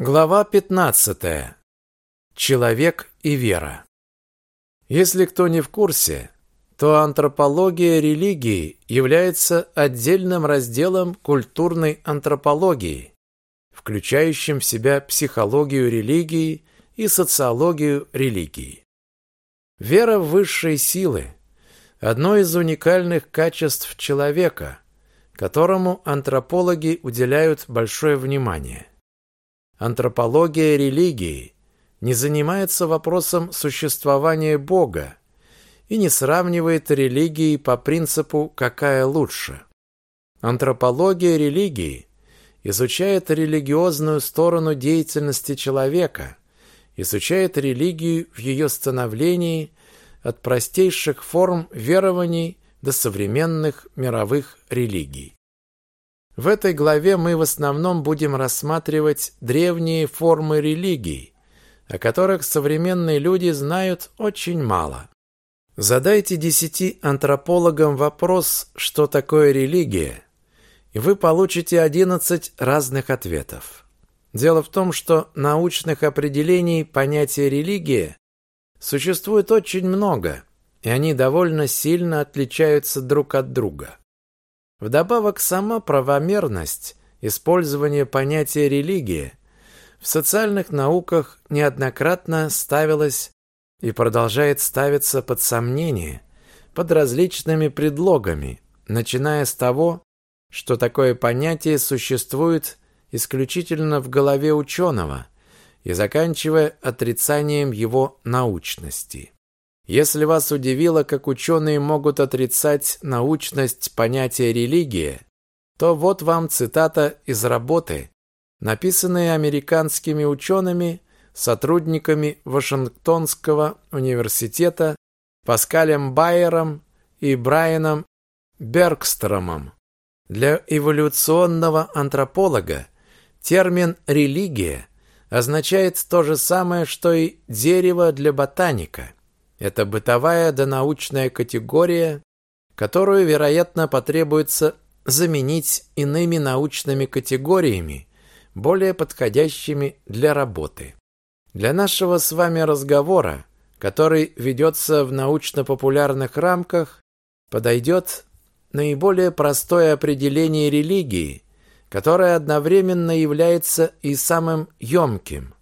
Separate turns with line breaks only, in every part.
Глава 15. Человек и вера. Если кто не в курсе, то антропология религии является отдельным разделом культурной антропологии, включающим в себя психологию религии и социологию религии. Вера в высшие силы – одно из уникальных качеств человека, которому антропологи уделяют большое внимание – Антропология религии не занимается вопросом существования Бога и не сравнивает религии по принципу «какая лучше». Антропология религии изучает религиозную сторону деятельности человека, изучает религию в ее становлении от простейших форм верований до современных мировых религий. В этой главе мы в основном будем рассматривать древние формы религий, о которых современные люди знают очень мало. Задайте десяти антропологам вопрос, что такое религия, и вы получите одиннадцать разных ответов. Дело в том, что научных определений понятия религия существует очень много, и они довольно сильно отличаются друг от друга. Вдобавок, сама правомерность использования понятия «религия» в социальных науках неоднократно ставилась и продолжает ставиться под сомнение под различными предлогами, начиная с того, что такое понятие существует исключительно в голове ученого и заканчивая отрицанием его научности. Если вас удивило, как ученые могут отрицать научность понятия религия, то вот вам цитата из работы, написанной американскими учеными, сотрудниками Вашингтонского университета Паскалем Байером и Брайаном Бергстромом. Для эволюционного антрополога термин «религия» означает то же самое, что и «дерево» для ботаника – это бытовая донаучная категория, которую, вероятно, потребуется заменить иными научными категориями, более подходящими для работы. Для нашего с вами разговора, который ведется в научно-популярных рамках, подойдет наиболее простое определение религии, которое одновременно является и самым емким.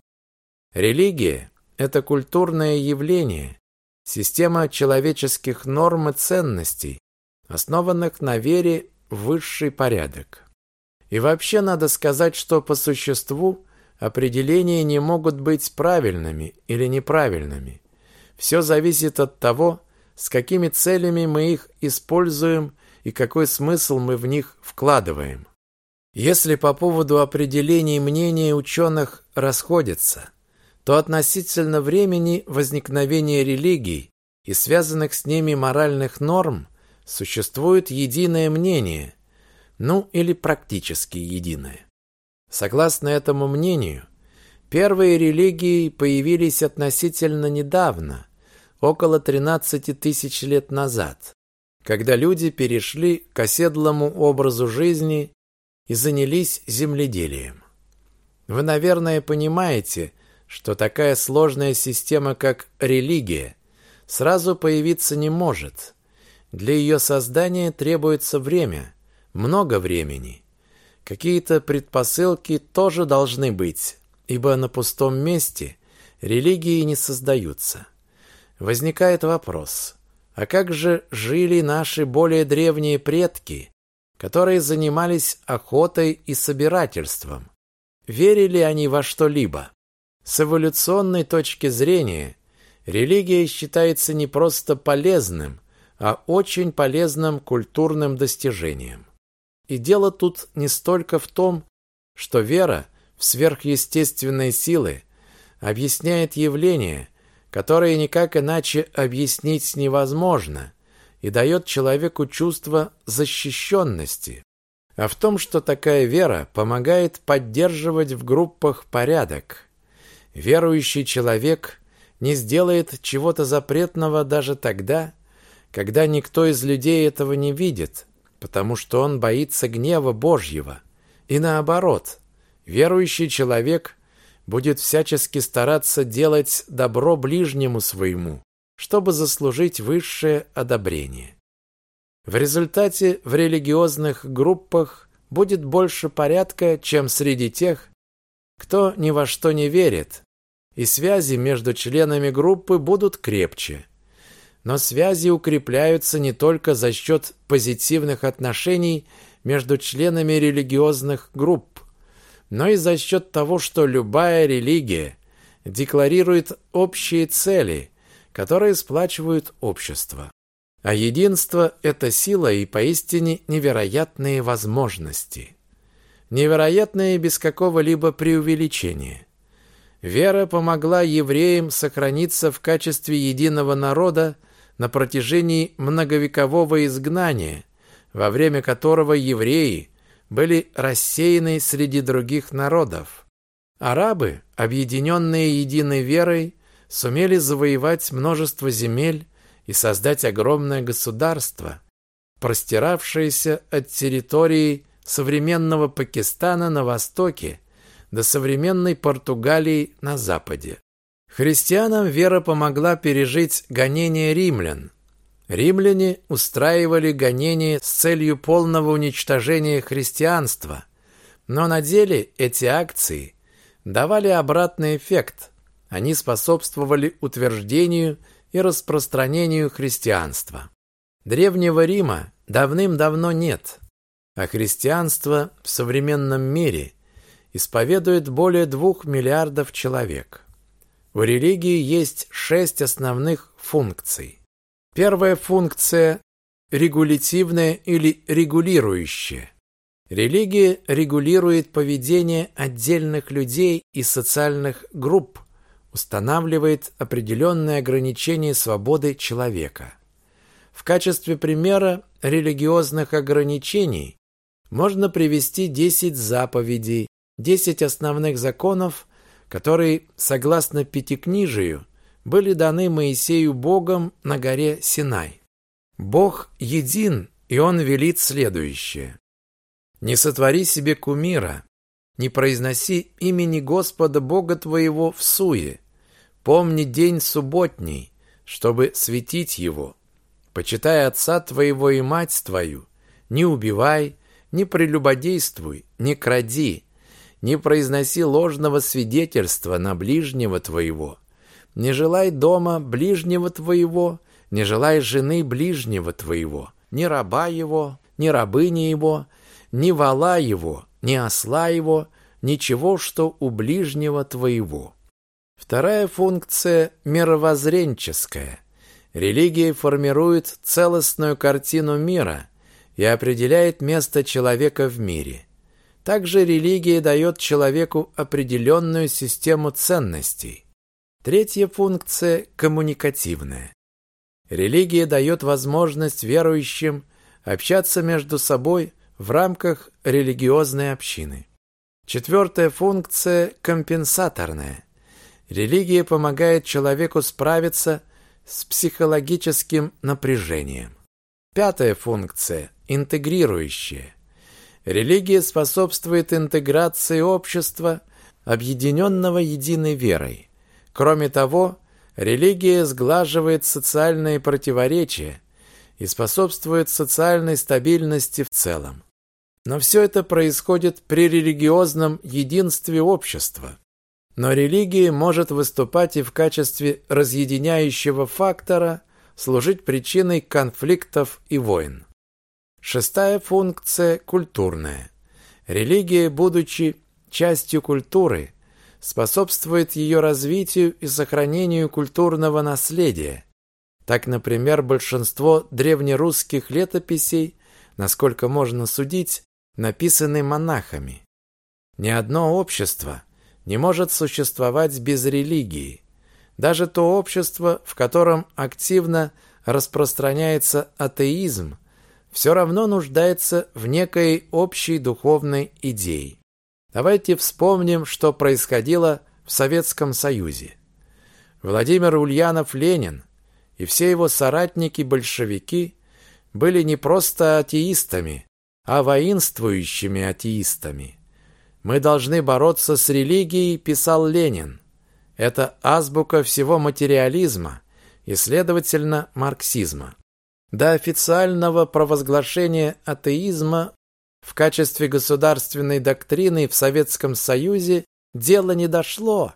Религия – это культурное явление, Система человеческих норм и ценностей, основанных на вере в высший порядок. И вообще надо сказать, что по существу определения не могут быть правильными или неправильными. Все зависит от того, с какими целями мы их используем и какой смысл мы в них вкладываем. Если по поводу определений мнения ученых расходятся – то относительно времени возникновения религий и связанных с ними моральных норм существует единое мнение, ну или практически единое. Согласно этому мнению, первые религии появились относительно недавно, около 13 тысяч лет назад, когда люди перешли к оседлому образу жизни и занялись земледелием. Вы, наверное, понимаете, что такая сложная система, как религия, сразу появиться не может. Для ее создания требуется время, много времени. Какие-то предпосылки тоже должны быть, ибо на пустом месте религии не создаются. Возникает вопрос, а как же жили наши более древние предки, которые занимались охотой и собирательством? Верили они во что-либо? С эволюционной точки зрения религия считается не просто полезным, а очень полезным культурным достижением. И дело тут не столько в том, что вера в сверхъестественные силы объясняет явления, которые никак иначе объяснить невозможно, и дает человеку чувство защищенности, а в том, что такая вера помогает поддерживать в группах порядок – Верующий человек не сделает чего-то запретного даже тогда, когда никто из людей этого не видит, потому что он боится гнева Божьего. И наоборот, верующий человек будет всячески стараться делать добро ближнему своему, чтобы заслужить высшее одобрение. В результате в религиозных группах будет больше порядка, чем среди тех, кто ни во что не верит, и связи между членами группы будут крепче. Но связи укрепляются не только за счет позитивных отношений между членами религиозных групп, но и за счет того, что любая религия декларирует общие цели, которые сплачивают общество. А единство – это сила и поистине невероятные возможности. Невероятные без какого-либо преувеличения. Вера помогла евреям сохраниться в качестве единого народа на протяжении многовекового изгнания, во время которого евреи были рассеяны среди других народов. Арабы, объединенные единой верой, сумели завоевать множество земель и создать огромное государство, простиравшееся от территории современного Пакистана на востоке до современной Португалии на западе. Христианам вера помогла пережить гонения римлян. Римляне устраивали гонения с целью полного уничтожения христианства, но на деле эти акции давали обратный эффект. Они способствовали утверждению и распространению христианства. Древнего Рима давным-давно нет, а христианство в современном мире исповедует более двух миллиардов человек. У религии есть шесть основных функций. Первая функция – регулятивная или регулирующая. Религия регулирует поведение отдельных людей и социальных групп, устанавливает определенные ограничения свободы человека. В качестве примера религиозных ограничений можно привести 10 заповедей, 10 основных законов, которые, согласно Пятикнижию, были даны Моисею Богом на горе Синай. Бог един, и Он велит следующее. «Не сотвори себе кумира, не произноси имени Господа Бога твоего в суе, Помни день субботний, чтобы светить его. Почитай отца твоего и мать твою. Не убивай, не прелюбодействуй, не кради, не произноси ложного свидетельства на ближнего твоего. Не желай дома ближнего твоего, не желай жены ближнего твоего, ни раба его, ни рабыни его, ни вала его, ни осла его, ничего, что у ближнего твоего. Вторая функция – мировоззренческая. Религия формирует целостную картину мира и определяет место человека в мире. Также религия дает человеку определенную систему ценностей. Третья функция – коммуникативная. Религия дает возможность верующим общаться между собой в рамках религиозной общины. Четвертая функция – компенсаторная. Религия помогает человеку справиться с психологическим напряжением. Пятая функция – интегрирующая. Религия способствует интеграции общества, объединенного единой верой. Кроме того, религия сглаживает социальные противоречия и способствует социальной стабильности в целом. Но все это происходит при религиозном единстве общества. Но религия может выступать и в качестве разъединяющего фактора, служить причиной конфликтов и войн. Шестая функция – культурная. Религия, будучи частью культуры, способствует ее развитию и сохранению культурного наследия. Так, например, большинство древнерусских летописей, насколько можно судить, написаны монахами. Ни одно общество не может существовать без религии. Даже то общество, в котором активно распространяется атеизм, все равно нуждается в некой общей духовной идее. Давайте вспомним, что происходило в Советском Союзе. Владимир Ульянов-Ленин и все его соратники-большевики были не просто атеистами, а воинствующими атеистами. Мы должны бороться с религией, писал Ленин. Это азбука всего материализма и, следовательно, марксизма. До официального провозглашения атеизма в качестве государственной доктрины в Советском Союзе дело не дошло,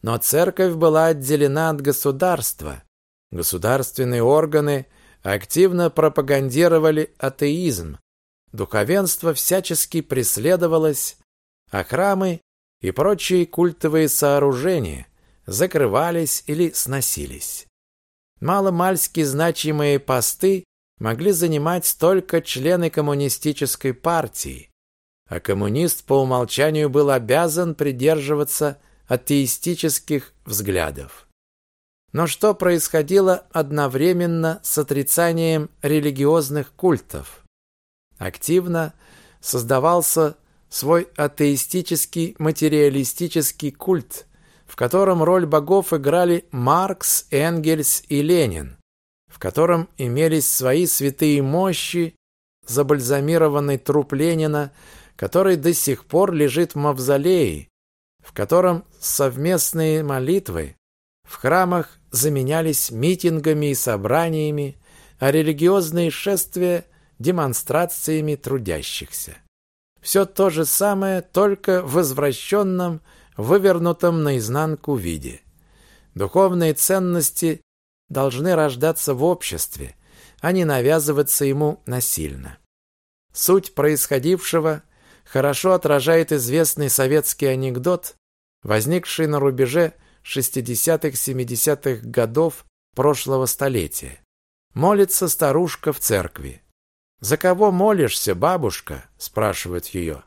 но церковь была отделена от государства. Государственные органы активно пропагандировали атеизм. Духовенство всячески преследовалось, а храмы и прочие культовые сооружения закрывались или сносились. Маломальски значимые посты могли занимать только члены коммунистической партии, а коммунист по умолчанию был обязан придерживаться атеистических взглядов. Но что происходило одновременно с отрицанием религиозных культов? Активно создавался свой атеистический материалистический культ, в котором роль богов играли Маркс, Энгельс и Ленин, в котором имелись свои святые мощи, забальзамированный труп Ленина, который до сих пор лежит в мавзолее, в котором совместные молитвы в храмах заменялись митингами и собраниями, а религиозные шествия – демонстрациями трудящихся. Все то же самое, только в возвращенном, вывернутом наизнанку виде. Духовные ценности должны рождаться в обществе, а не навязываться ему насильно. Суть происходившего хорошо отражает известный советский анекдот, возникший на рубеже 60-70-х годов прошлого столетия. Молится старушка в церкви. «За кого молишься, бабушка?» – спрашивают ее.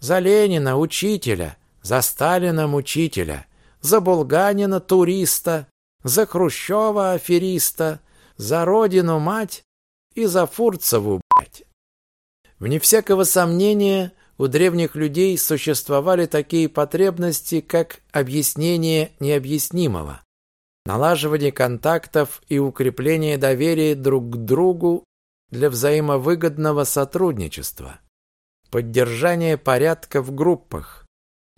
«За Ленина, учителя, за Сталина, мучителя, за Булганина, туриста, за Хрущева, афериста, за родину, мать и за Фурцеву, блядь». Вне всякого сомнения, у древних людей существовали такие потребности, как объяснение необъяснимого, налаживание контактов и укрепление доверия друг к другу для взаимовыгодного сотрудничества, поддержание порядка в группах.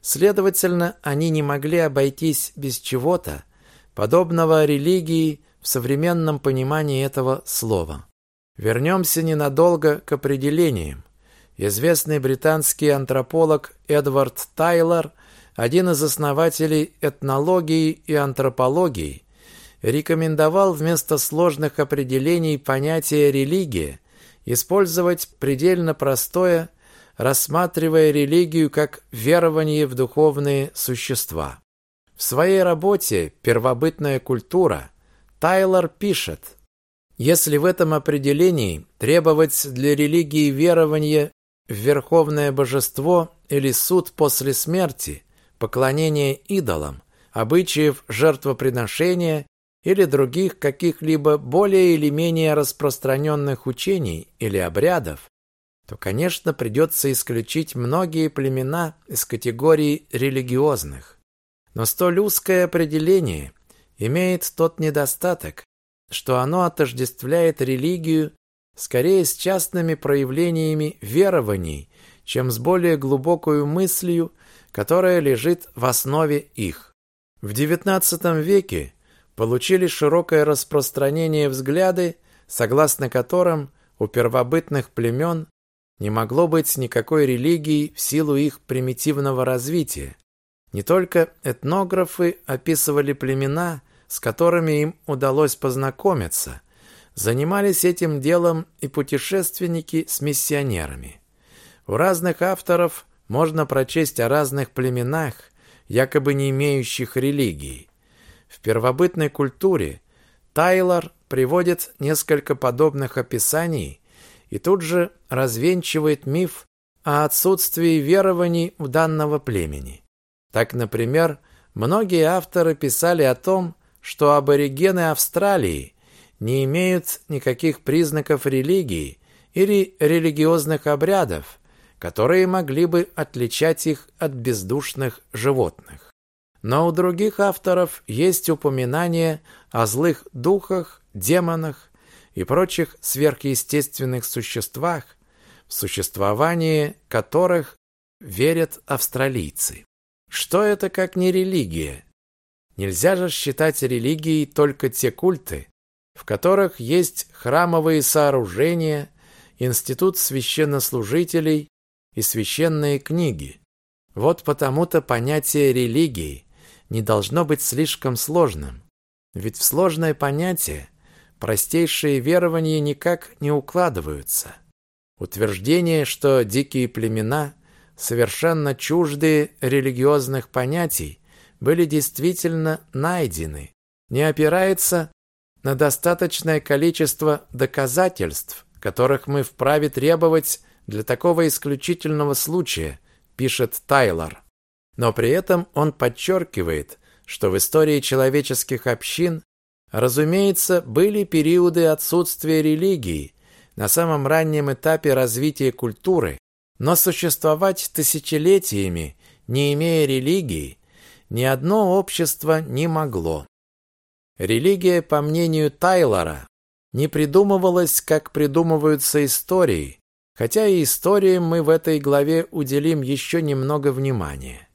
Следовательно, они не могли обойтись без чего-то, подобного религии в современном понимании этого слова. Вернемся ненадолго к определениям. Известный британский антрополог Эдвард Тайлор, один из основателей этнологии и антропологии, рекомендовал вместо сложных определений понятия религия использовать предельно простое, рассматривая религию как верование в духовные существа. В своей работе «Первобытная культура» Тайлор пишет, если в этом определении требовать для религии верования в верховное божество или суд после смерти, поклонение идолам, обычаев жертвоприношения или других каких-либо более или менее распространенных учений или обрядов, то, конечно, придется исключить многие племена из категории религиозных. Но столь узкое определение имеет тот недостаток, что оно отождествляет религию скорее с частными проявлениями верований, чем с более глубокой мыслью, которая лежит в основе их. В XIX веке получили широкое распространение взгляды, согласно которым у первобытных племен не могло быть никакой религии в силу их примитивного развития. Не только этнографы описывали племена, с которыми им удалось познакомиться, занимались этим делом и путешественники с миссионерами. У разных авторов можно прочесть о разных племенах, якобы не имеющих религии. В первобытной культуре Тайлор приводит несколько подобных описаний и тут же развенчивает миф о отсутствии верований у данного племени. Так, например, многие авторы писали о том, что аборигены Австралии не имеют никаких признаков религии или религиозных обрядов, которые могли бы отличать их от бездушных животных. Но у других авторов есть упоминания о злых духах, демонах и прочих сверхъестественных существах, в существовании которых верят австралийцы. Что это как не религия? Нельзя же считать религией только те культы, в которых есть храмовые сооружения, институт священнослужителей и священные книги. Вот потому-то понятие религии не должно быть слишком сложным. Ведь в сложное понятие простейшие верования никак не укладываются. Утверждение, что дикие племена, совершенно чуждые религиозных понятий, были действительно найдены, не опирается на достаточное количество доказательств, которых мы вправе требовать для такого исключительного случая, пишет Тайлор. Но при этом он подчеркивает, что в истории человеческих общин, разумеется, были периоды отсутствия религии на самом раннем этапе развития культуры, но существовать тысячелетиями, не имея религии, ни одно общество не могло. Религия, по мнению Тайлора, не придумывалась, как придумываются истории, хотя и историям мы в этой главе уделим еще немного внимания.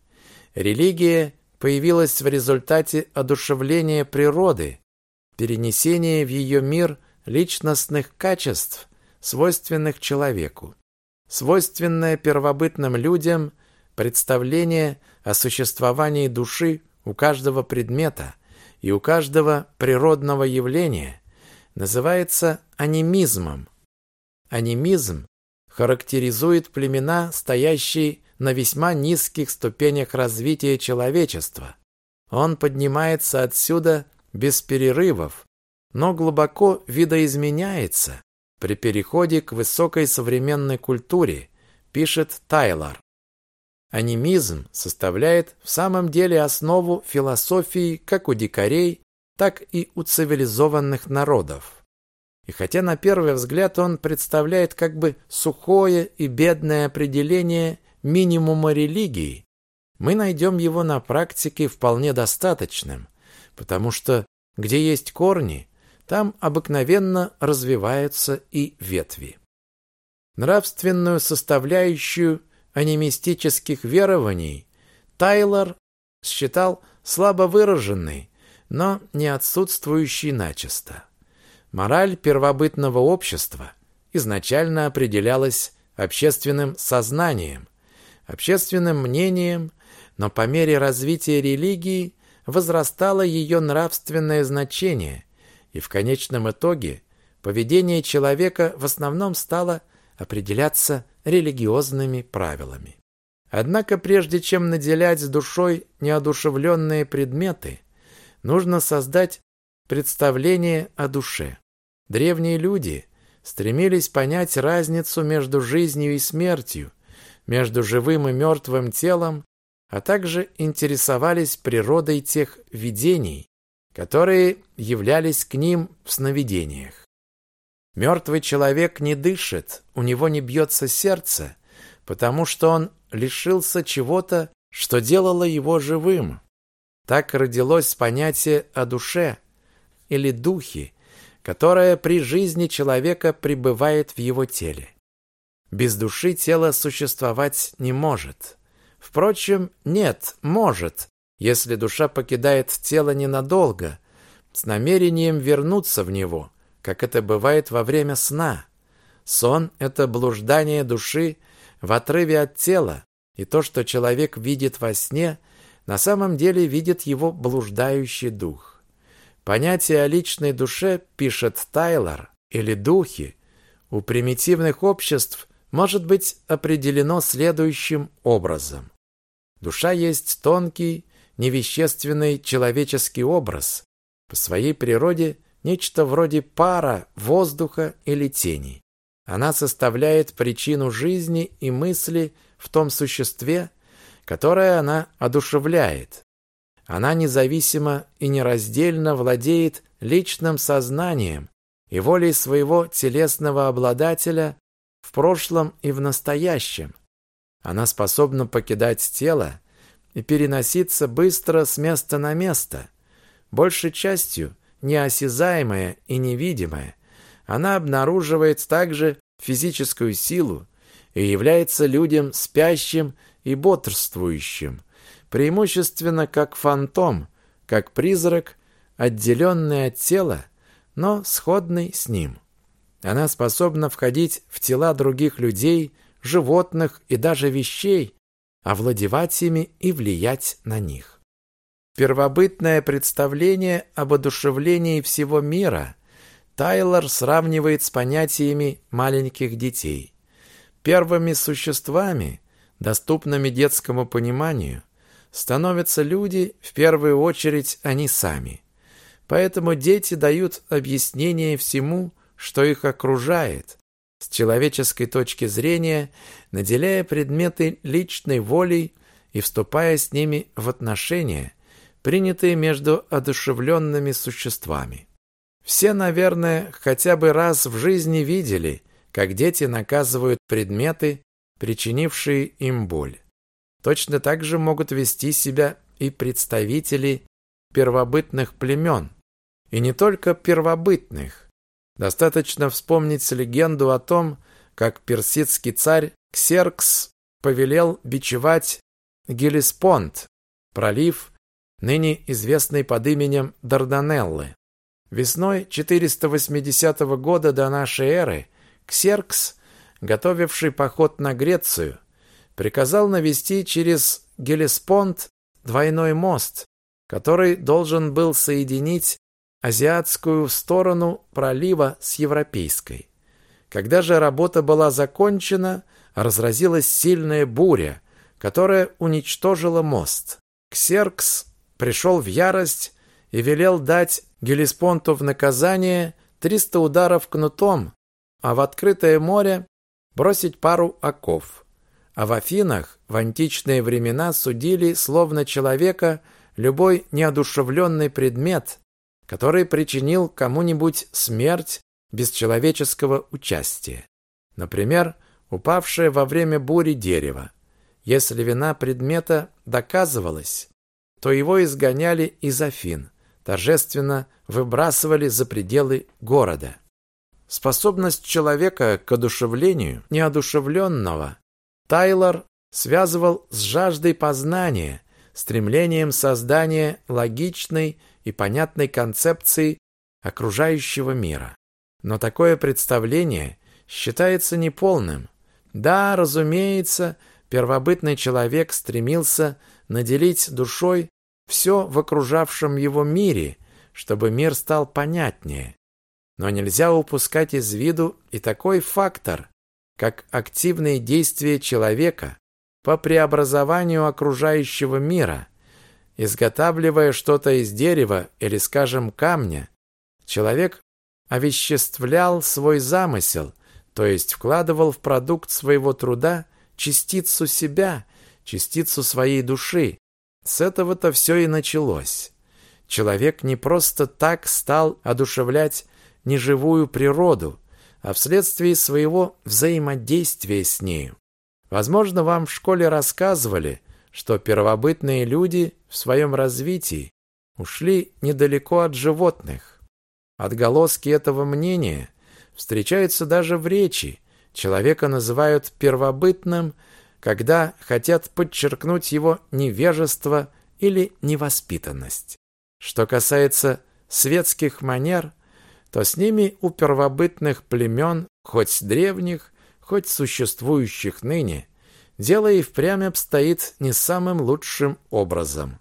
Религия появилась в результате одушевления природы, перенесения в ее мир личностных качеств, свойственных человеку. Свойственное первобытным людям представление о существовании души у каждого предмета и у каждого природного явления называется анимизмом. Анимизм характеризует племена, стоящие на весьма низких ступенях развития человечества. Он поднимается отсюда без перерывов, но глубоко видоизменяется при переходе к высокой современной культуре, пишет Тайлор. Анимизм составляет в самом деле основу философии как у дикарей, так и у цивилизованных народов. И хотя на первый взгляд он представляет как бы сухое и бедное определение минимума религии, мы найдем его на практике вполне достаточным, потому что где есть корни, там обыкновенно развиваются и ветви. Нравственную составляющую анимистических верований Тайлор считал слабо выраженной, но не отсутствующей начисто. Мораль первобытного общества изначально определялась общественным сознанием, общественным мнением, но по мере развития религии возрастало ее нравственное значение, и в конечном итоге поведение человека в основном стало определяться религиозными правилами. Однако прежде чем наделять душой неодушевленные предметы, нужно создать представление о душе. Древние люди стремились понять разницу между жизнью и смертью, между живым и мертвым телом, а также интересовались природой тех видений, которые являлись к ним в сновидениях. Мертвый человек не дышит, у него не бьется сердце, потому что он лишился чего-то, что делало его живым. Так родилось понятие о душе или духе, которое при жизни человека пребывает в его теле. Без души тело существовать не может. Впрочем, нет, может, если душа покидает тело ненадолго, с намерением вернуться в него – как это бывает во время сна. Сон – это блуждание души в отрыве от тела, и то, что человек видит во сне, на самом деле видит его блуждающий дух. Понятие о личной душе, пишет Тайлор, или духе, у примитивных обществ может быть определено следующим образом. Душа есть тонкий, невещественный человеческий образ, по своей природе – нечто вроде пара, воздуха или тени. Она составляет причину жизни и мысли в том существе, которое она одушевляет. Она независимо и нераздельно владеет личным сознанием и волей своего телесного обладателя в прошлом и в настоящем. Она способна покидать тело и переноситься быстро с места на место, большей частью неосязаемая и невидимая, она обнаруживает также физическую силу и является людям спящим и бодрствующим, преимущественно как фантом, как призрак, отделенный от тела, но сходный с ним. Она способна входить в тела других людей, животных и даже вещей, овладевать ими и влиять на них. Первобытное представление об одушевлении всего мира Тайлор сравнивает с понятиями маленьких детей. Первыми существами, доступными детскому пониманию, становятся люди, в первую очередь они сами. Поэтому дети дают объяснение всему, что их окружает, с человеческой точки зрения, наделяя предметы личной волей и вступая с ними в отношения, принятые между одушевленными существами. Все, наверное, хотя бы раз в жизни видели, как дети наказывают предметы, причинившие им боль. Точно так же могут вести себя и представители первобытных племен. И не только первобытных. Достаточно вспомнить легенду о том, как персидский царь Ксеркс повелел бичевать Гелеспонд, пролив, ныне известный под именем Дарданеллы. Весной 480 года до нашей эры Ксеркс, готовивший поход на Грецию, приказал навести через Гелеспонд двойной мост, который должен был соединить азиатскую сторону пролива с европейской. Когда же работа была закончена, разразилась сильная буря, которая уничтожила мост. Ксеркс пришел в ярость и велел дать Гелеспонту в наказание 300 ударов кнутом, а в открытое море бросить пару оков. А в Афинах в античные времена судили словно человека любой неодушевленный предмет, который причинил кому-нибудь смерть без человеческого участия. Например, упавшее во время бури дерево. Если вина предмета доказывалась, то его изгоняли из Афин, торжественно выбрасывали за пределы города. Способность человека к одушевлению неодушевленного Тайлор связывал с жаждой познания, стремлением создания логичной и понятной концепции окружающего мира. Но такое представление считается неполным. Да, разумеется, первобытный человек стремился наделить душой все в окружавшем его мире, чтобы мир стал понятнее. Но нельзя упускать из виду и такой фактор, как активные действия человека по преобразованию окружающего мира, Изготавливая что-то из дерева или, скажем, камня, человек овеществлял свой замысел, то есть вкладывал в продукт своего труда частицу себя, частицу своей души. С этого-то все и началось. Человек не просто так стал одушевлять неживую природу, а вследствие своего взаимодействия с нею. Возможно, вам в школе рассказывали, что первобытные люди в своем развитии ушли недалеко от животных. Отголоски этого мнения встречаются даже в речи. Человека называют первобытным, когда хотят подчеркнуть его невежество или невоспитанность. Что касается светских манер, то с ними у первобытных племен, хоть древних, хоть существующих ныне, дело и впрямь обстоит не самым лучшим образом.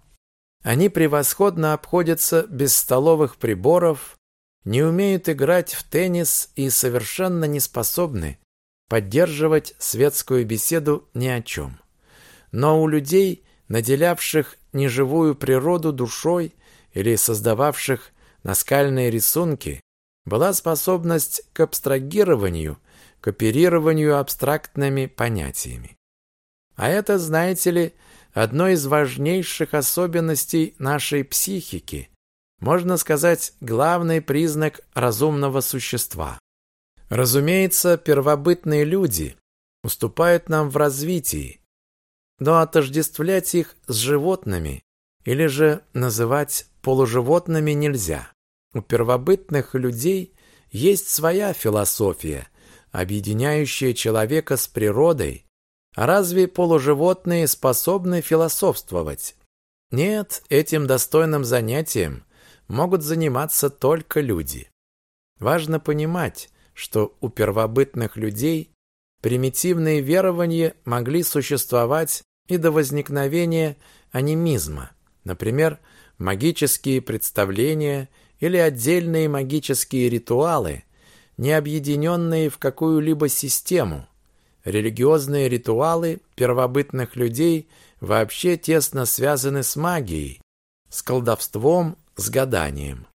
Они превосходно обходятся без столовых приборов, не умеют играть в теннис и совершенно не способны поддерживать светскую беседу ни о чем. Но у людей, наделявших неживую природу душой или создававших наскальные рисунки, была способность к абстрагированию, к оперированию абстрактными понятиями. А это, знаете ли, одно из важнейших особенностей нашей психики, можно сказать, главный признак разумного существа. Разумеется, первобытные люди уступают нам в развитии, но отождествлять их с животными или же называть полуживотными нельзя. У первобытных людей есть своя философия, объединяющая человека с природой, разве полуживотные способны философствовать? Нет, этим достойным занятием могут заниматься только люди. Важно понимать, что у первобытных людей примитивные верования могли существовать и до возникновения анимизма. Например, магические представления или отдельные магические ритуалы, не объединенные в какую-либо систему. Религиозные ритуалы первобытных людей вообще тесно связаны с магией, с колдовством, с гаданием.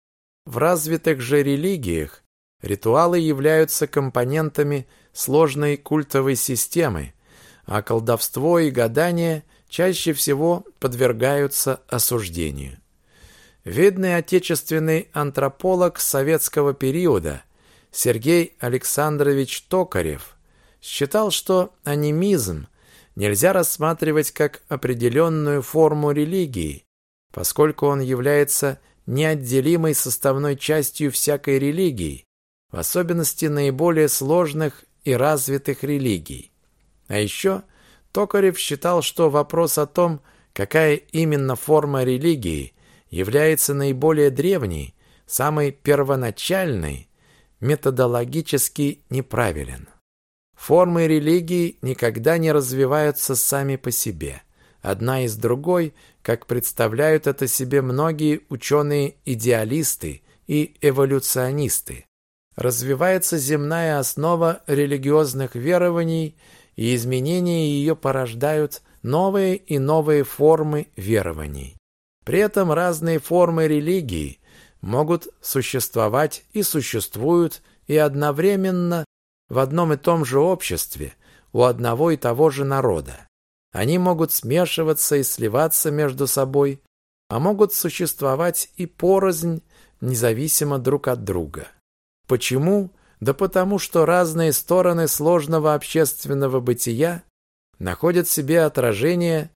В развитых же религиях ритуалы являются компонентами сложной культовой системы, а колдовство и гадание чаще всего подвергаются осуждению. Видный отечественный антрополог советского периода Сергей Александрович Токарев считал, что анимизм нельзя рассматривать как определенную форму религии, поскольку он является неотделимой составной частью всякой религии, в особенности наиболее сложных и развитых религий. А еще Токарев считал, что вопрос о том, какая именно форма религии является наиболее древней, самой первоначальной, методологически неправилен. Формы религии никогда не развиваются сами по себе, одна из другой, как представляют это себе многие ученые-идеалисты и эволюционисты. Развивается земная основа религиозных верований, и изменения ее порождают новые и новые формы верований. При этом разные формы религии могут существовать и существуют и одновременно в одном и том же обществе у одного и того же народа. Они могут смешиваться и сливаться между собой, а могут существовать и порознь, независимо друг от друга. Почему? Да потому что разные стороны сложного общественного бытия находят себе отражение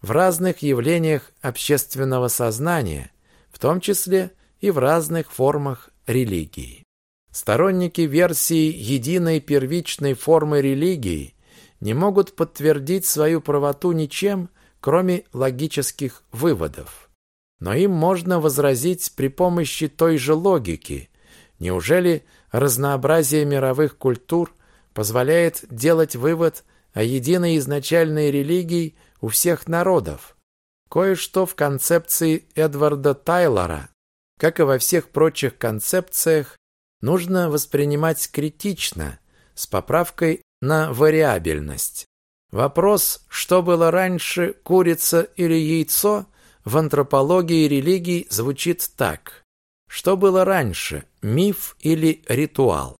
в разных явлениях общественного сознания, в том числе и в разных формах религии. Сторонники версии единой первичной формы религии не могут подтвердить свою правоту ничем, кроме логических выводов. Но им можно возразить при помощи той же логики. Неужели разнообразие мировых культур позволяет делать вывод о единой изначальной религии у всех народов. Кое-что в концепции Эдварда Тайлора, как и во всех прочих концепциях, нужно воспринимать критично, с поправкой на вариабельность. Вопрос, что было раньше, курица или яйцо, в антропологии и религии звучит так. Что было раньше, миф или ритуал?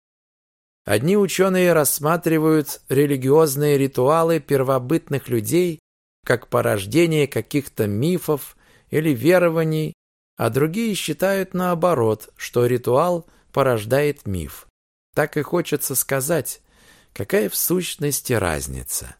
Одни ученые рассматривают религиозные ритуалы первобытных людей как порождение каких-то мифов или верований, а другие считают наоборот, что ритуал порождает миф. Так и хочется сказать, какая в сущности разница.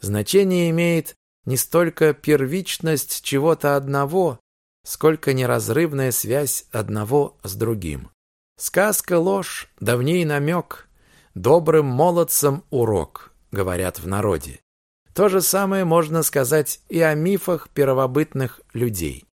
Значение имеет не столько первичность чего-то одного, сколько неразрывная связь одного с другим. Сказка ложь, давний намек, добрым молодцам урок, говорят в народе. То же самое можно сказать и о мифах первобытных людей.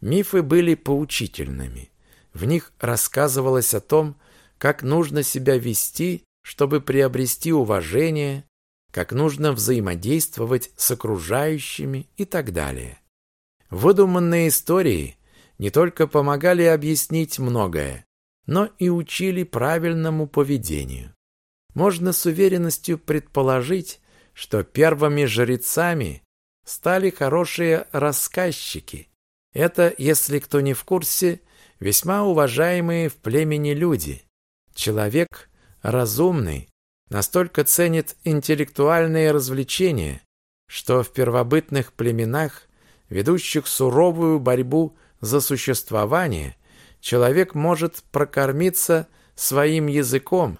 Мифы были поучительными. В них рассказывалось о том, как нужно себя вести, чтобы приобрести уважение, как нужно взаимодействовать с окружающими и так далее. Выдуманные истории не только помогали объяснить многое, но и учили правильному поведению. Можно с уверенностью предположить, что первыми жрецами стали хорошие рассказчики. Это, если кто не в курсе, весьма уважаемые в племени люди. Человек разумный, настолько ценит интеллектуальные развлечения, что в первобытных племенах, ведущих суровую борьбу за существование, человек может прокормиться своим языком,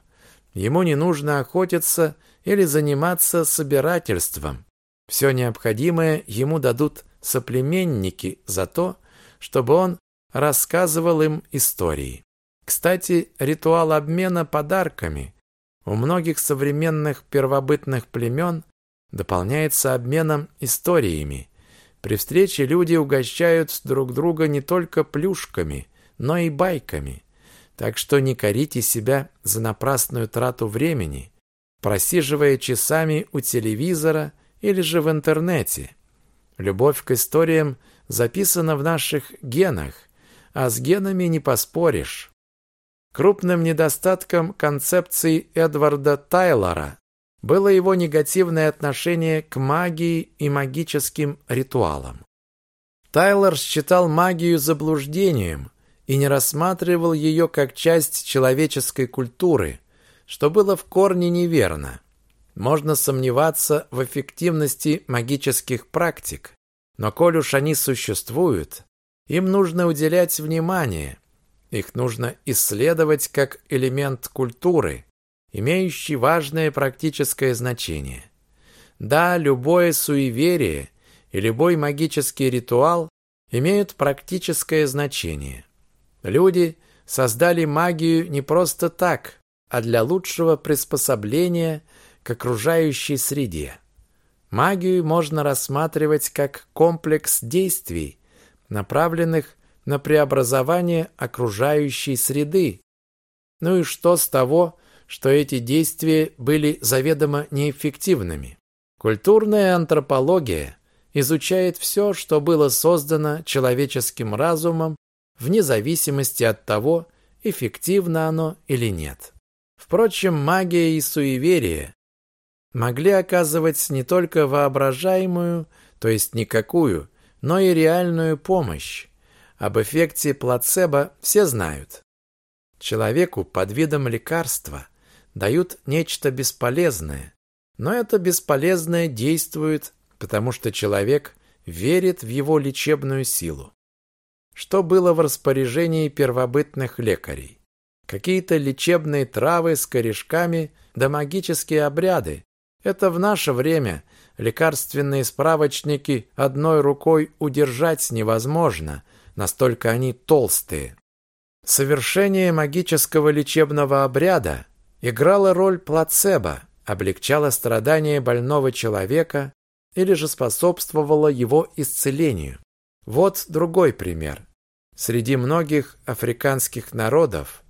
ему не нужно охотиться или заниматься собирательством. Все необходимое ему дадут соплеменники за то, чтобы он рассказывал им истории. Кстати, ритуал обмена подарками у многих современных первобытных племен дополняется обменом историями. При встрече люди угощают друг друга не только плюшками, но и байками. Так что не корите себя за напрасную трату времени, просиживая часами у телевизора или же в интернете. Любовь к историям записана в наших генах, а с генами не поспоришь. Крупным недостатком концепции Эдварда Тайлора было его негативное отношение к магии и магическим ритуалам. Тайлор считал магию заблуждением и не рассматривал ее как часть человеческой культуры, что было в корне неверно. Можно сомневаться в эффективности магических практик, но коль уж они существуют, им нужно уделять внимание, их нужно исследовать как элемент культуры, имеющий важное практическое значение. Да, любое суеверие и любой магический ритуал имеют практическое значение. Люди создали магию не просто так, а для лучшего приспособления к окружающей среде. Магию можно рассматривать как комплекс действий, направленных на преобразование окружающей среды. Ну и что с того, что эти действия были заведомо неэффективными? Культурная антропология изучает все, что было создано человеческим разумом, вне зависимости от того, эффективно оно или нет. Впрочем, магия и суеверие могли оказывать не только воображаемую, то есть никакую, но и реальную помощь. Об эффекте плацебо все знают. Человеку под видом лекарства дают нечто бесполезное, но это бесполезное действует, потому что человек верит в его лечебную силу. Что было в распоряжении первобытных лекарей? Какие-то лечебные травы с корешками да магические обряды, это в наше время лекарственные справочники одной рукой удержать невозможно, настолько они толстые. Совершение магического лечебного обряда играло роль плацебо, облегчало страдания больного человека или же способствовало его исцелению. Вот другой пример. Среди многих африканских народов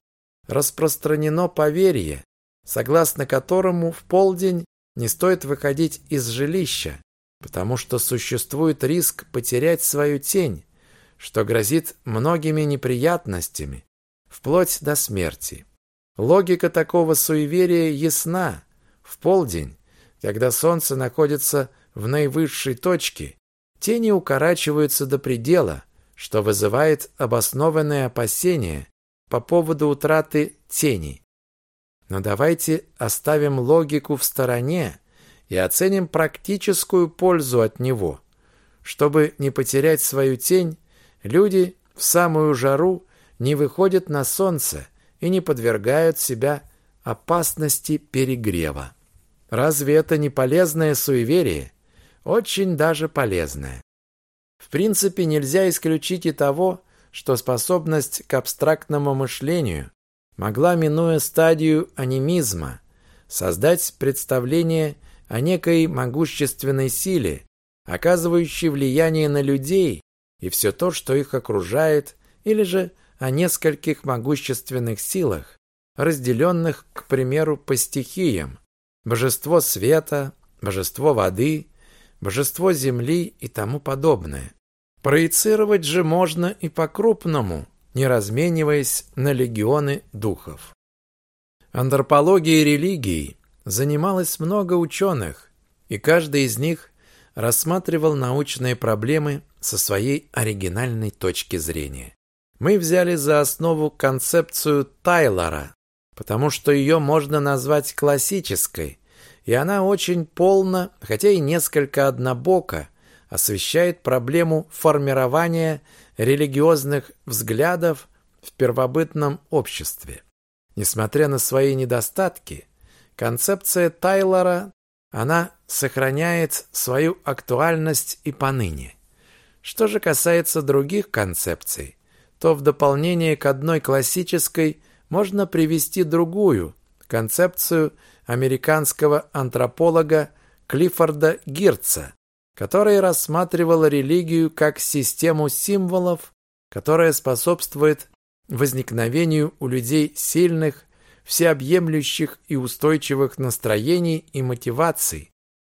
распространено поверье, согласно которому в полдень не стоит выходить из жилища, потому что существует риск потерять свою тень, что грозит многими неприятностями, вплоть до смерти. Логика такого суеверия ясна. В полдень, когда солнце находится в наивысшей точке, тени укорачиваются до предела, что вызывает обоснованные опасения по поводу утраты тени. Но давайте оставим логику в стороне и оценим практическую пользу от него. Чтобы не потерять свою тень, люди в самую жару не выходят на солнце и не подвергают себя опасности перегрева. Разве это не полезное суеверие? Очень даже полезное. В принципе, нельзя исключить и того, что способность к абстрактному мышлению могла, минуя стадию анимизма, создать представление о некой могущественной силе, оказывающей влияние на людей и все то, что их окружает, или же о нескольких могущественных силах, разделенных, к примеру, по стихиям, божество света, божество воды, божество земли и тому подобное. Проецировать же можно и по-крупному, не размениваясь на легионы духов. Антропологией религии занималось много ученых, и каждый из них рассматривал научные проблемы со своей оригинальной точки зрения. Мы взяли за основу концепцию Тайлора, потому что ее можно назвать классической, и она очень полно, хотя и несколько однобоко, освещает проблему формирования религиозных взглядов в первобытном обществе. Несмотря на свои недостатки, концепция Тайлора, она сохраняет свою актуальность и поныне. Что же касается других концепций, то в дополнение к одной классической можно привести другую, концепцию американского антрополога Клиффорда Гирца, который рассматривал религию как систему символов, которая способствует возникновению у людей сильных, всеобъемлющих и устойчивых настроений и мотиваций,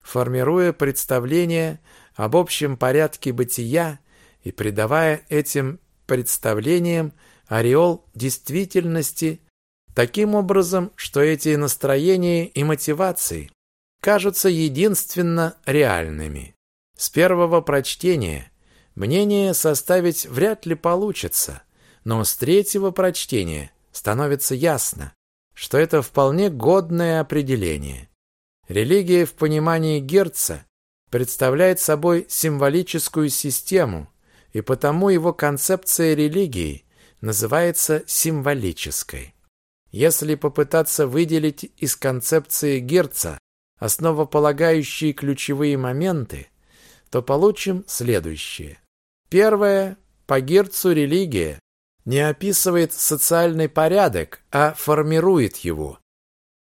формируя представление об общем порядке бытия и придавая этим представлениям ореол действительности таким образом, что эти настроения и мотивации кажутся единственно реальными. С первого прочтения мнение составить вряд ли получится, но с третьего прочтения становится ясно, что это вполне годное определение. Религия в понимании Герца представляет собой символическую систему, и потому его концепция религии называется символической. Если попытаться выделить из концепции Герца основополагающие ключевые моменты, то получим следующее. Первое. По Герцу религия не описывает социальный порядок, а формирует его.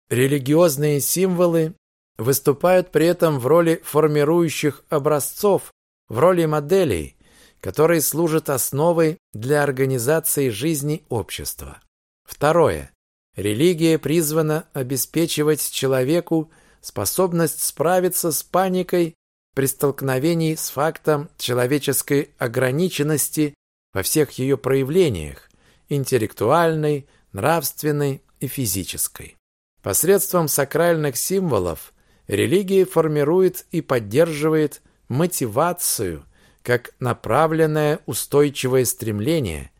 Религиозные символы выступают при этом в роли формирующих образцов, в роли моделей, которые служат основой для организации жизни общества. Второе. Религия призвана обеспечивать человеку способность справиться с паникой при столкновении с фактом человеческой ограниченности во всех ее проявлениях – интеллектуальной, нравственной и физической. Посредством сакральных символов религия формирует и поддерживает мотивацию как направленное устойчивое стремление,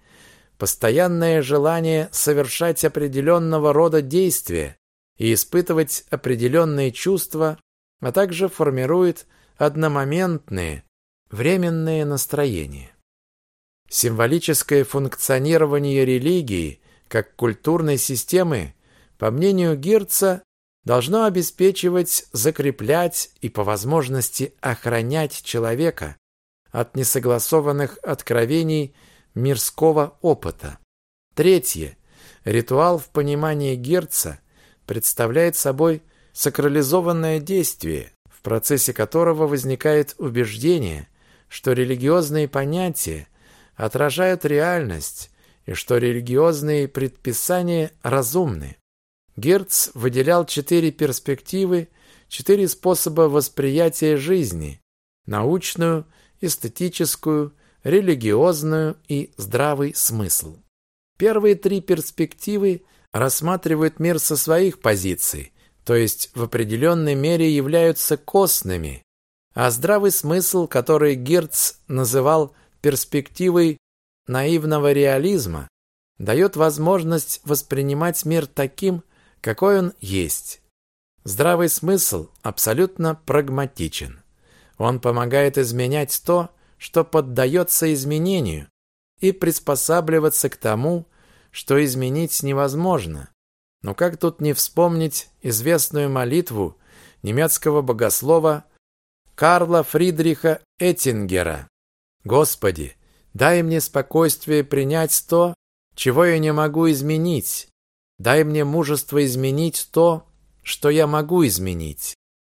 постоянное желание совершать определенного рода действия и испытывать определенные чувства, а также формирует одномоментные, временные настроения. Символическое функционирование религии как культурной системы, по мнению Гирца, должно обеспечивать, закреплять и по возможности охранять человека от несогласованных откровений мирского опыта. Третье. Ритуал в понимании Герца представляет собой сакрализованное действие, в процессе которого возникает убеждение, что религиозные понятия отражают реальность и что религиозные предписания разумны. Герц выделял четыре перспективы, четыре способа восприятия жизни – научную, эстетическую, религиозную и здравый смысл. Первые три перспективы рассматривают мир со своих позиций, то есть в определенной мере являются костными, а здравый смысл, который Гирц называл перспективой наивного реализма, дает возможность воспринимать мир таким, какой он есть. Здравый смысл абсолютно прагматичен. Он помогает изменять то, что поддается изменению, и приспосабливаться к тому, что изменить невозможно. Но как тут не вспомнить известную молитву немецкого богослова Карла Фридриха Эттингера «Господи, дай мне спокойствие принять то, чего я не могу изменить. Дай мне мужество изменить то, что я могу изменить.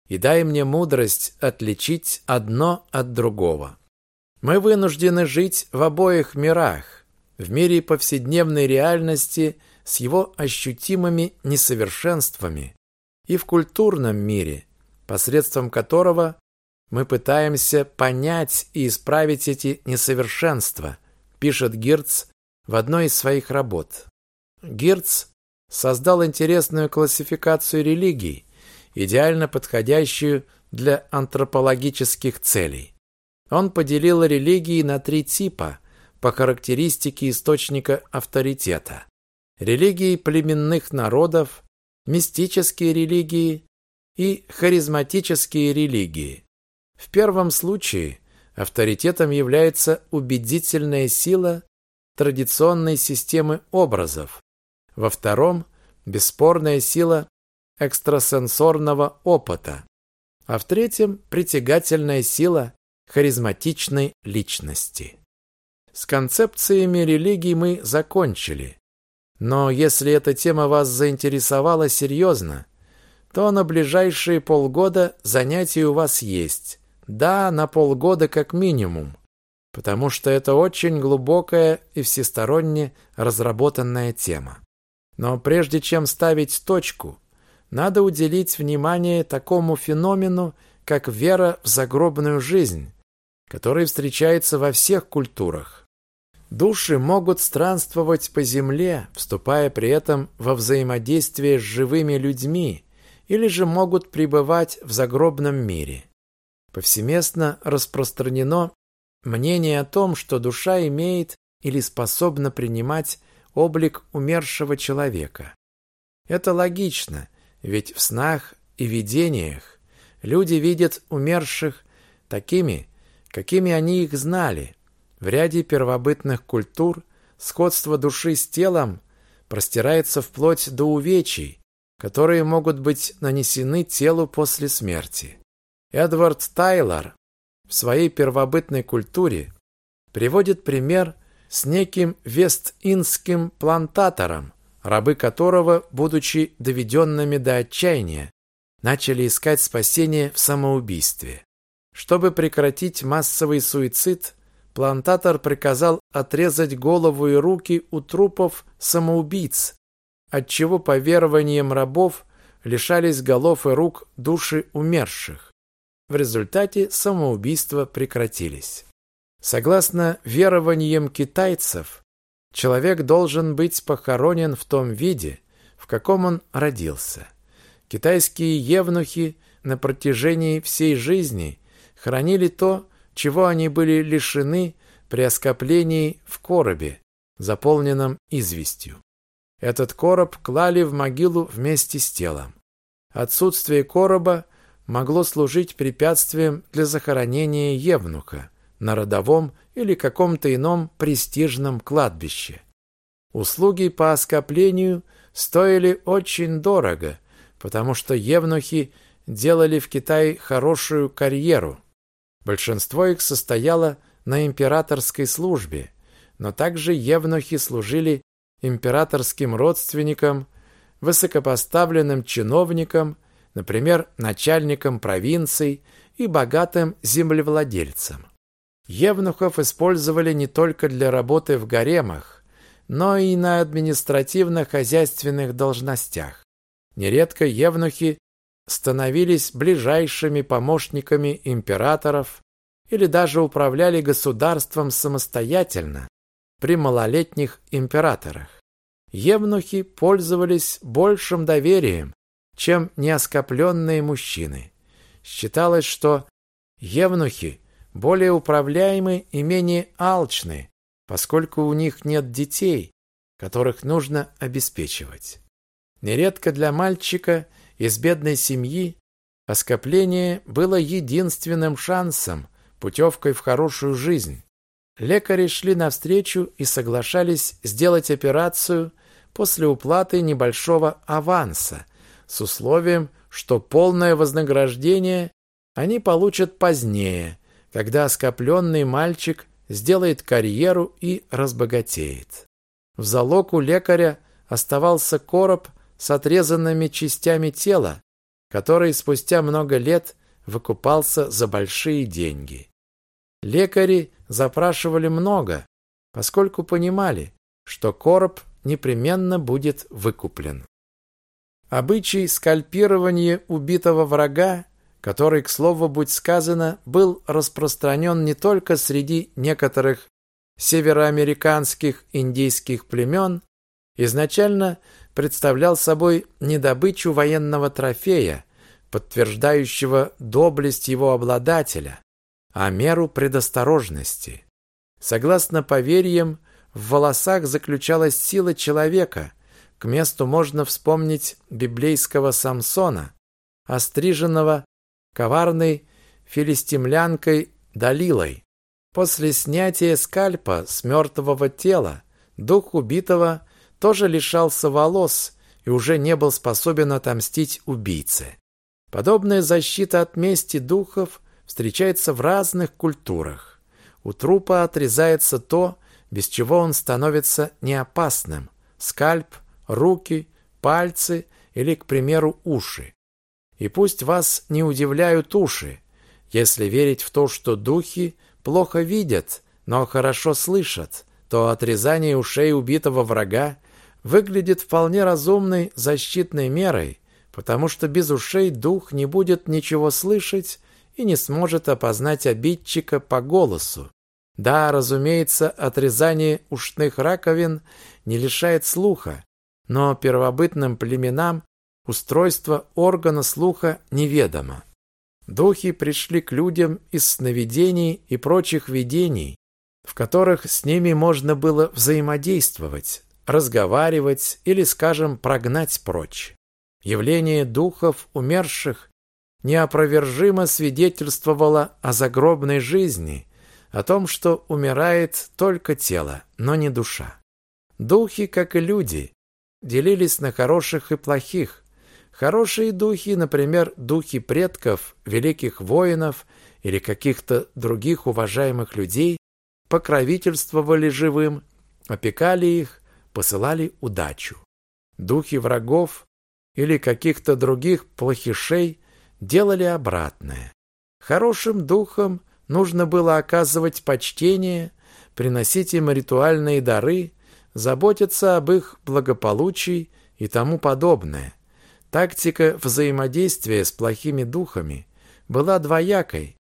И дай мне мудрость отличить одно от другого». Мы вынуждены жить в обоих мирах, в мире повседневной реальности с его ощутимыми несовершенствами и в культурном мире, посредством которого мы пытаемся понять и исправить эти несовершенства, пишет Гирц в одной из своих работ. Гирц создал интересную классификацию религий, идеально подходящую для антропологических целей. Он поделил религии на три типа по характеристике источника авторитета. Религии племенных народов, мистические религии и харизматические религии. В первом случае авторитетом является убедительная сила традиционной системы образов. Во втором – бесспорная сила экстрасенсорного опыта. А в третьем – притягательная сила харизматичной личности. С концепциями религии мы закончили. Но если эта тема вас заинтересовала серьезно, то на ближайшие полгода занятия у вас есть. Да, на полгода как минимум, потому что это очень глубокая и всесторонне разработанная тема. Но прежде чем ставить точку, надо уделить внимание такому феномену, как вера в загробную жизнь, который встречается во всех культурах. Души могут странствовать по земле, вступая при этом во взаимодействие с живыми людьми, или же могут пребывать в загробном мире. Повсеместно распространено мнение о том, что душа имеет или способна принимать облик умершего человека. Это логично, ведь в снах и видениях люди видят умерших такими, какими они их знали. В ряде первобытных культур сходство души с телом простирается вплоть до увечий, которые могут быть нанесены телу после смерти. Эдвард Тайлор в своей первобытной культуре приводит пример с неким вест-индским плантатором, рабы которого, будучи доведенными до отчаяния, начали искать спасение в самоубийстве. Чтобы прекратить массовый суицид, плантатор приказал отрезать голову и руки у трупов самоубийц, отчего по верованиям рабов лишались голов и рук души умерших. В результате самоубийства прекратились. Согласно верованиям китайцев, человек должен быть похоронен в том виде, в каком он родился. Китайские евнухи на протяжении всей жизни хранили то, чего они были лишены при оскоплении в коробе, заполненном известью. Этот короб клали в могилу вместе с телом. Отсутствие короба могло служить препятствием для захоронения евнуха на родовом или каком-то ином престижном кладбище. Услуги по оскоплению стоили очень дорого, потому что евнухи делали в Китае хорошую карьеру. Большинство их состояло на императорской службе, но также евнухи служили императорским родственникам, высокопоставленным чиновникам, например, начальникам провинций и богатым землевладельцам. Евнухов использовали не только для работы в гаремах, но и на административно-хозяйственных должностях. Нередко евнухи становились ближайшими помощниками императоров или даже управляли государством самостоятельно при малолетних императорах. Евнухи пользовались большим доверием, чем неоскопленные мужчины. Считалось, что евнухи более управляемы и менее алчны, поскольку у них нет детей, которых нужно обеспечивать. Нередко для мальчика – из бедной семьи, оскопление было единственным шансом, путевкой в хорошую жизнь. Лекари шли навстречу и соглашались сделать операцию после уплаты небольшого аванса с условием, что полное вознаграждение они получат позднее, когда оскопленный мальчик сделает карьеру и разбогатеет. В залог у лекаря оставался короб с отрезанными частями тела, который спустя много лет выкупался за большие деньги. Лекари запрашивали много, поскольку понимали, что короб непременно будет выкуплен. Обычай скальпирования убитого врага, который, к слову будь сказано, был распространен не только среди некоторых североамериканских индейских племен, изначально представлял собой не добычу военного трофея, подтверждающего доблесть его обладателя, а меру предосторожности. Согласно поверьям, в волосах заключалась сила человека. К месту можно вспомнить библейского Самсона, остриженного коварной филистимлянкой Далилой. После снятия скальпа с мертвого тела дух убитого тоже лишался волос и уже не был способен отомстить убийце. Подобная защита от мести духов встречается в разных культурах. У трупа отрезается то, без чего он становится неопасным – скальп, руки, пальцы или, к примеру, уши. И пусть вас не удивляют уши, если верить в то, что духи плохо видят, но хорошо слышат, то отрезание ушей убитого врага выглядит вполне разумной защитной мерой, потому что без ушей дух не будет ничего слышать и не сможет опознать обидчика по голосу. Да, разумеется, отрезание ушных раковин не лишает слуха, но первобытным племенам устройство органа слуха неведомо. Духи пришли к людям из сновидений и прочих видений, в которых с ними можно было взаимодействовать, разговаривать или, скажем, прогнать прочь. Явление духов умерших неопровержимо свидетельствовало о загробной жизни, о том, что умирает только тело, но не душа. Духи, как и люди, делились на хороших и плохих. Хорошие духи, например, духи предков, великих воинов или каких-то других уважаемых людей, покровительствовали живым, опекали их, посылали удачу. Духи врагов или каких-то других плохишей делали обратное. Хорошим духам нужно было оказывать почтение, приносить им ритуальные дары, заботиться об их благополучии и тому подобное. Тактика взаимодействия с плохими духами была двоякой.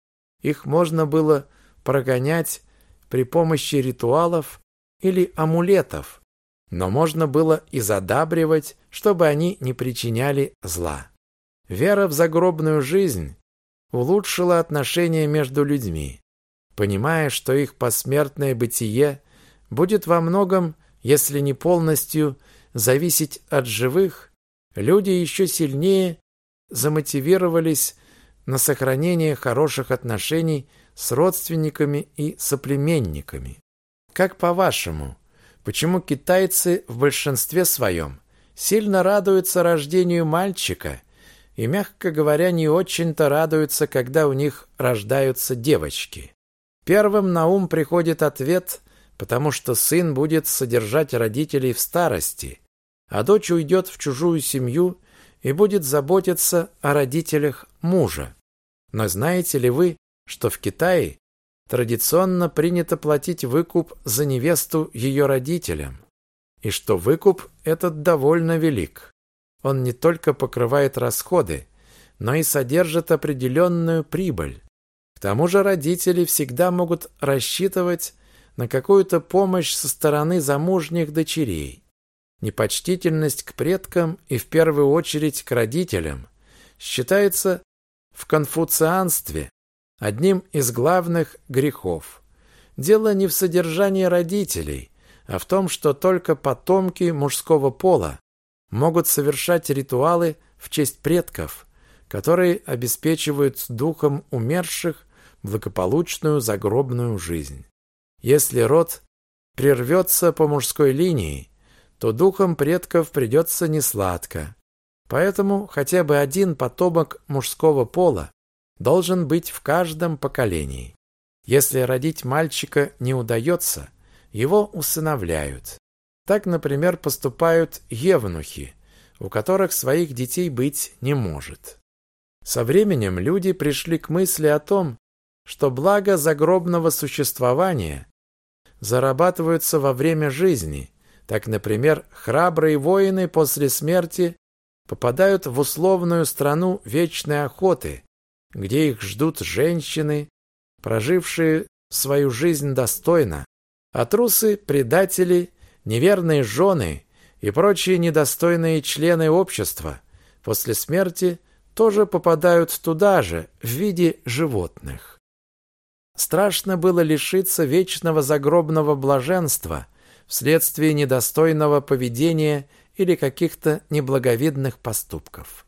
Их можно было прогонять при помощи ритуалов или амулетов, но можно было и задабривать, чтобы они не причиняли зла. Вера в загробную жизнь улучшила отношения между людьми. Понимая, что их посмертное бытие будет во многом, если не полностью, зависеть от живых, люди еще сильнее замотивировались на сохранение хороших отношений с родственниками и соплеменниками. Как по-вашему, почему китайцы в большинстве своем сильно радуются рождению мальчика и, мягко говоря, не очень-то радуются, когда у них рождаются девочки? Первым на ум приходит ответ, потому что сын будет содержать родителей в старости, а дочь уйдет в чужую семью и будет заботиться о родителях мужа. Но знаете ли вы, что в Китае традиционно принято платить выкуп за невесту ее родителям, и что выкуп этот довольно велик. Он не только покрывает расходы, но и содержит определенную прибыль. К тому же родители всегда могут рассчитывать на какую-то помощь со стороны замужних дочерей. Непочтительность к предкам и в первую очередь к родителям считается в конфуцианстве одним из главных грехов. Дело не в содержании родителей, а в том, что только потомки мужского пола могут совершать ритуалы в честь предков, которые обеспечивают духом умерших благополучную загробную жизнь. Если род прервется по мужской линии, то духом предков придется несладко. Поэтому хотя бы один потомок мужского пола должен быть в каждом поколении. Если родить мальчика не удается, его усыновляют. Так, например, поступают евнухи, у которых своих детей быть не может. Со временем люди пришли к мысли о том, что благо загробного существования зарабатываются во время жизни. Так, например, храбрые воины после смерти попадают в условную страну вечной охоты, где их ждут женщины, прожившие свою жизнь достойно, а трусы, предатели, неверные жены и прочие недостойные члены общества после смерти тоже попадают туда же в виде животных. Страшно было лишиться вечного загробного блаженства вследствие недостойного поведения или каких-то неблаговидных поступков.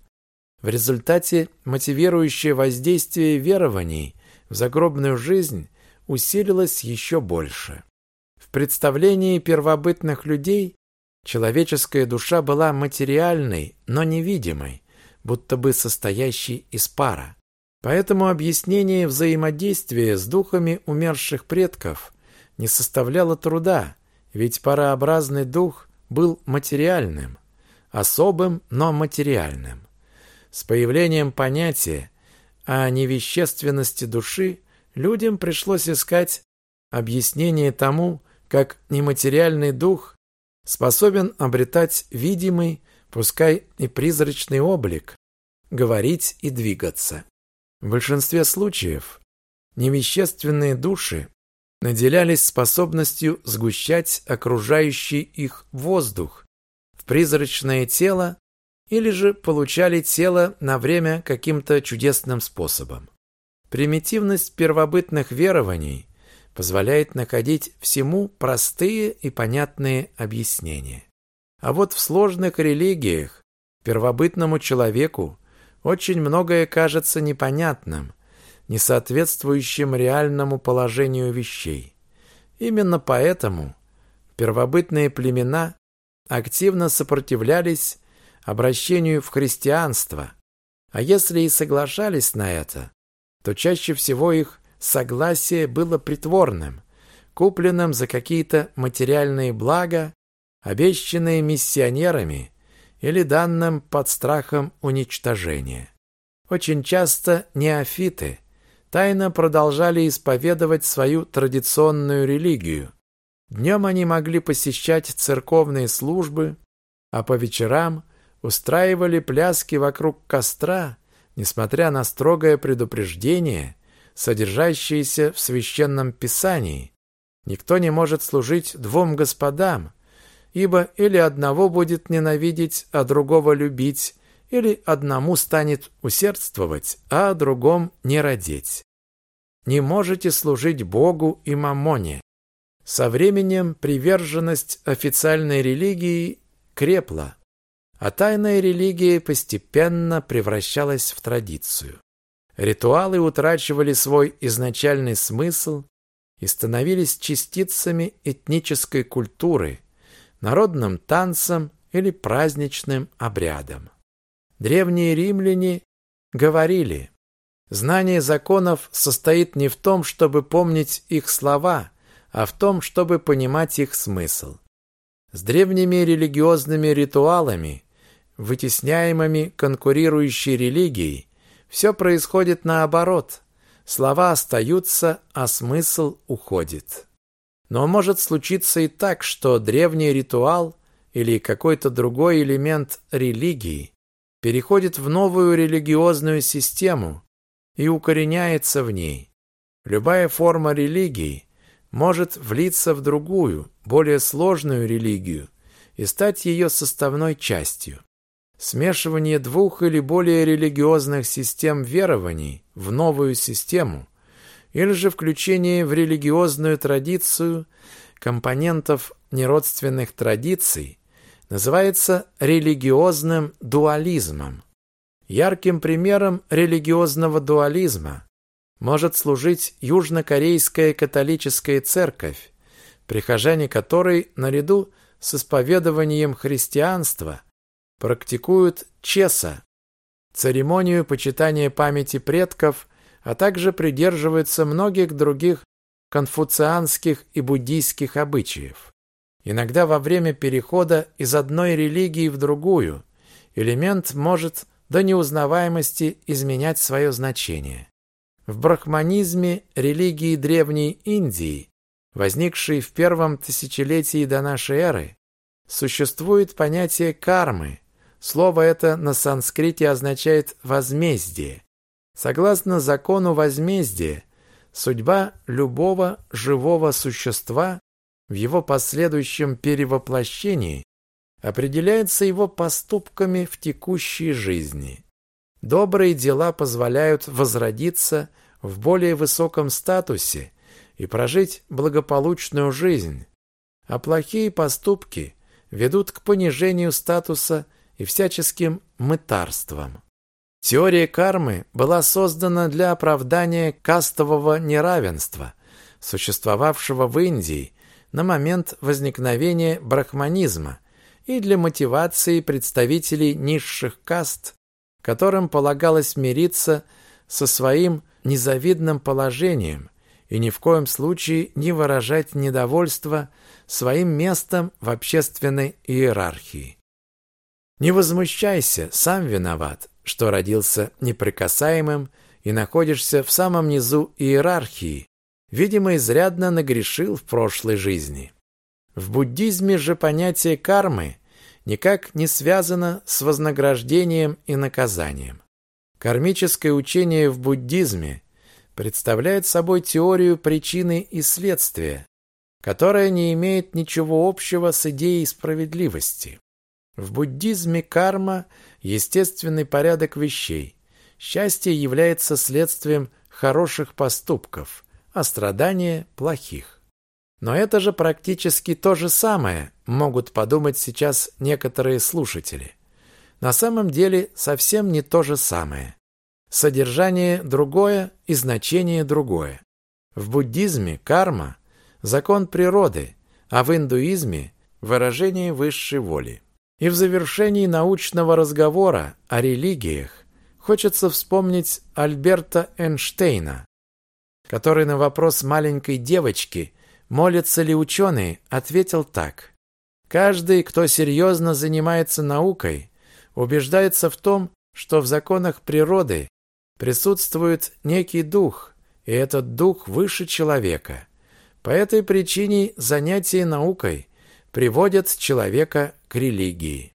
В результате мотивирующее воздействие верований в загробную жизнь усилилось еще больше. В представлении первобытных людей человеческая душа была материальной, но невидимой, будто бы состоящей из пара. Поэтому объяснение взаимодействия с духами умерших предков не составляло труда, ведь парообразный дух был материальным, особым, но материальным. С появлением понятия о невещественности души людям пришлось искать объяснение тому, как нематериальный дух способен обретать видимый, пускай и призрачный облик, говорить и двигаться. В большинстве случаев невещественные души наделялись способностью сгущать окружающий их воздух в призрачное тело или же получали тело на время каким-то чудесным способом. Примитивность первобытных верований позволяет находить всему простые и понятные объяснения. А вот в сложных религиях первобытному человеку очень многое кажется непонятным, не соответствующим реальному положению вещей. Именно поэтому первобытные племена активно сопротивлялись обращению в христианство, а если и соглашались на это, то чаще всего их согласие было притворным, купленным за какие-то материальные блага, обещанные миссионерами или данным под страхом уничтожения. Очень часто неофиты тайно продолжали исповедовать свою традиционную религию. Днем они могли посещать церковные службы, а по вечерам устраивали пляски вокруг костра, несмотря на строгое предупреждение, содержащееся в священном писании. Никто не может служить двум господам, ибо или одного будет ненавидеть, а другого любить, или одному станет усердствовать, а другом не родить. Не можете служить Богу и мамоне. Со временем приверженность официальной религии крепла, а тайная религия постепенно превращалась в традицию. Ритуалы утрачивали свой изначальный смысл и становились частицами этнической культуры, народным танцем или праздничным обрядом. Древние римляне говорили, знание законов состоит не в том, чтобы помнить их слова, а в том, чтобы понимать их смысл. С древними религиозными ритуалами, вытесняемыми конкурирующей религией, все происходит наоборот. Слова остаются, а смысл уходит. Но может случиться и так, что древний ритуал или какой-то другой элемент религии переходит в новую религиозную систему и укореняется в ней. Любая форма религии может влиться в другую, более сложную религию и стать ее составной частью. Смешивание двух или более религиозных систем верований в новую систему или же включение в религиозную традицию компонентов неродственных традиций называется религиозным дуализмом. Ярким примером религиозного дуализма может служить Южнокорейская католическая церковь, прихожане которой наряду с исповедованием христианства практикуют чеса, церемонию почитания памяти предков а также придерживается многих других конфуцианских и буддийских обычаев. Иногда во время перехода из одной религии в другую элемент может до неузнаваемости изменять свое значение. В брахманизме религии Древней Индии, возникшей в первом тысячелетии до нашей эры, существует понятие кармы. Слово это на санскрите означает «возмездие». Согласно закону возмездия, судьба любого живого существа в его последующем перевоплощении определяется его поступками в текущей жизни. Добрые дела позволяют возродиться в более высоком статусе и прожить благополучную жизнь, а плохие поступки ведут к понижению статуса и всяческим мытарствам. Теория кармы была создана для оправдания кастового неравенства, существовавшего в Индии на момент возникновения брахманизма, и для мотивации представителей низших каст, которым полагалось мириться со своим незавидным положением и ни в коем случае не выражать недовольство своим местом в общественной иерархии. Не возмущайся, сам виноват, что родился неприкасаемым и находишься в самом низу иерархии, видимо, изрядно нагрешил в прошлой жизни. В буддизме же понятие кармы никак не связано с вознаграждением и наказанием. Кармическое учение в буддизме представляет собой теорию причины и следствия, которая не имеет ничего общего с идеей справедливости. В буддизме карма – естественный порядок вещей. Счастье является следствием хороших поступков, а страдания – плохих. Но это же практически то же самое, могут подумать сейчас некоторые слушатели. На самом деле совсем не то же самое. Содержание другое и значение другое. В буддизме карма – закон природы, а в индуизме – выражение высшей воли. И в завершении научного разговора о религиях хочется вспомнить Альберта Эйнштейна, который на вопрос маленькой девочки, молятся ли ученые, ответил так. Каждый, кто серьезно занимается наукой, убеждается в том, что в законах природы присутствует некий дух, и этот дух выше человека. По этой причине занятия наукой приводят человека к религии.